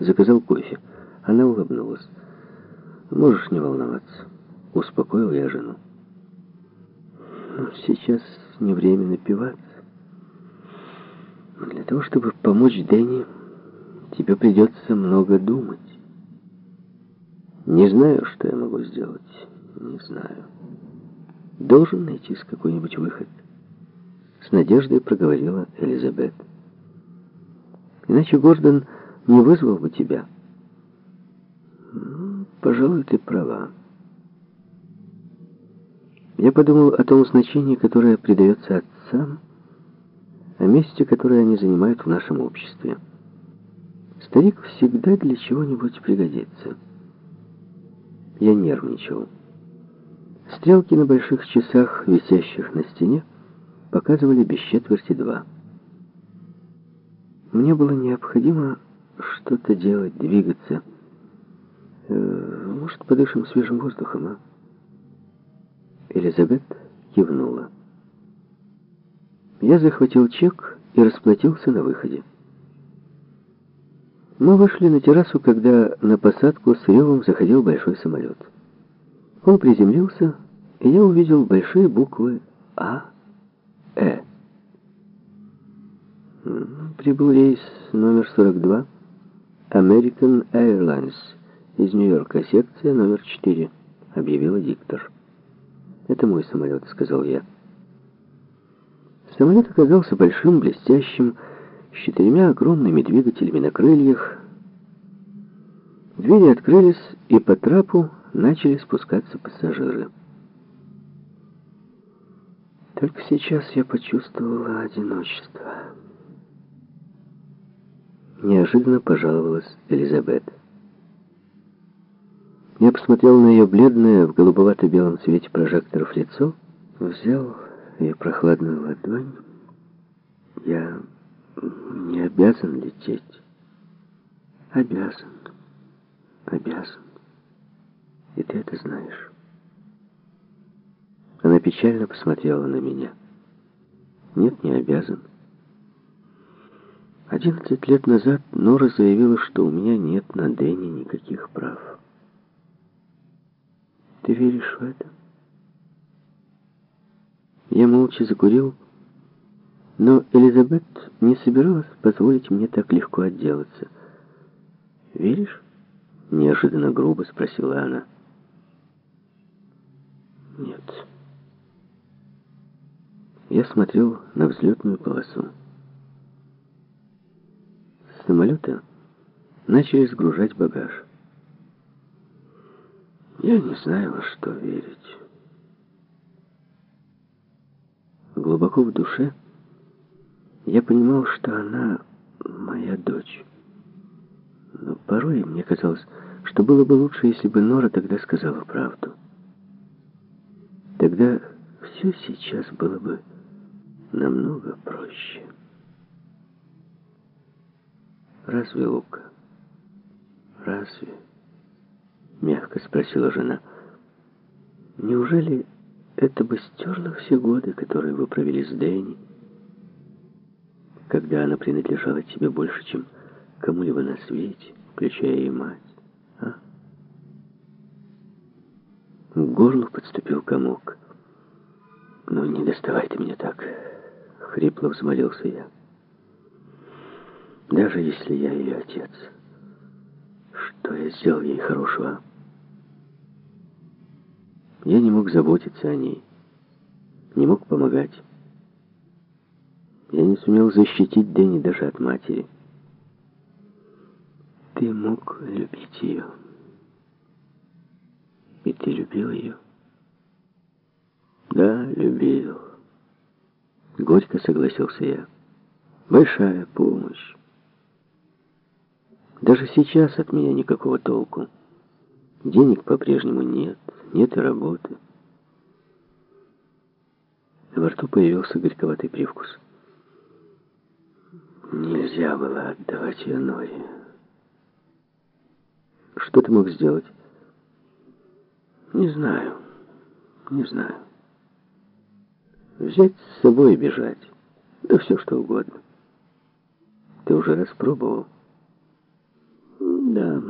заказал кофе. Она улыбнулась. «Можешь не волноваться», — успокоил я жену. «Ну, «Сейчас не время напиваться. Для того, чтобы помочь Дэнни, тебе придется много думать. Не знаю, что я могу сделать. Не знаю. Должен найтись какой-нибудь выход». С надеждой проговорила Элизабет. «Иначе Гордон не вызвал бы тебя». Ну, пожалуй, ты права. Я подумал о том значении, которое придается отцам, о месте, которое они занимают в нашем обществе. Старик всегда для чего-нибудь пригодится. Я нервничал. Стрелки на больших часах, висящих на стене, показывали без четверти два. Мне было необходимо что-то делать, двигаться, Э, может, подышим свежим воздухом, а? Элизабет кивнула. Я захватил чек и расплатился на выходе. Мы вышли на террасу, когда на посадку с ревом заходил большой самолет. Он приземлился, и я увидел большие буквы А, Э. Прибыл рейс номер 42, American Airlines из Нью-Йорка, секция номер 4», — объявила диктор. «Это мой самолет», — сказал я. Самолет оказался большим, блестящим, с четырьмя огромными двигателями на крыльях. Двери открылись, и по трапу начали спускаться пассажиры. Только сейчас я почувствовала одиночество. Неожиданно пожаловалась Элизабет. Я посмотрел на ее бледное в голубовато-белом свете прожекторов лицо, взял ее прохладную ладонь. Я не обязан лететь. Обязан. Обязан. И ты это знаешь. Она печально посмотрела на меня. Нет, не обязан. Одиннадцать лет назад Нора заявила, что у меня нет на Дэнни никаких прав. Ты веришь в это? Я молча закурил, но Элизабет не собиралась позволить мне так легко отделаться. «Веришь?» — неожиданно грубо спросила она. «Нет». Я смотрел на взлетную полосу. Самолета начали сгружать багаж. Я не знаю, во что верить. Глубоко в душе я понимал, что она моя дочь. Но порой мне казалось, что было бы лучше, если бы Нора тогда сказала правду. Тогда все сейчас было бы намного проще. Разве, Лука? Разве? Мягко спросила жена. Неужели это бы стерло все годы, которые вы провели с Дэнни, когда она принадлежала тебе больше, чем кому-либо на свете, включая и мать, а? К горлу подступил комок. «Ну, не доставай ты меня так!» — хрипло взмолился я. «Даже если я ее отец, что я сделал ей хорошего?» Я не мог заботиться о ней, не мог помогать. Я не сумел защитить Дэнни даже от матери. Ты мог любить ее. И ты любил ее? Да, любил. Горько согласился я. Большая помощь. Даже сейчас от меня никакого толку. Денег по-прежнему нет нет и работы. Во рту появился горьковатый привкус. Нельзя было отдавать ее Норе. Что ты мог сделать? Не знаю, не знаю. Взять с собой и бежать. Да все что угодно. Ты уже распробовал? Да,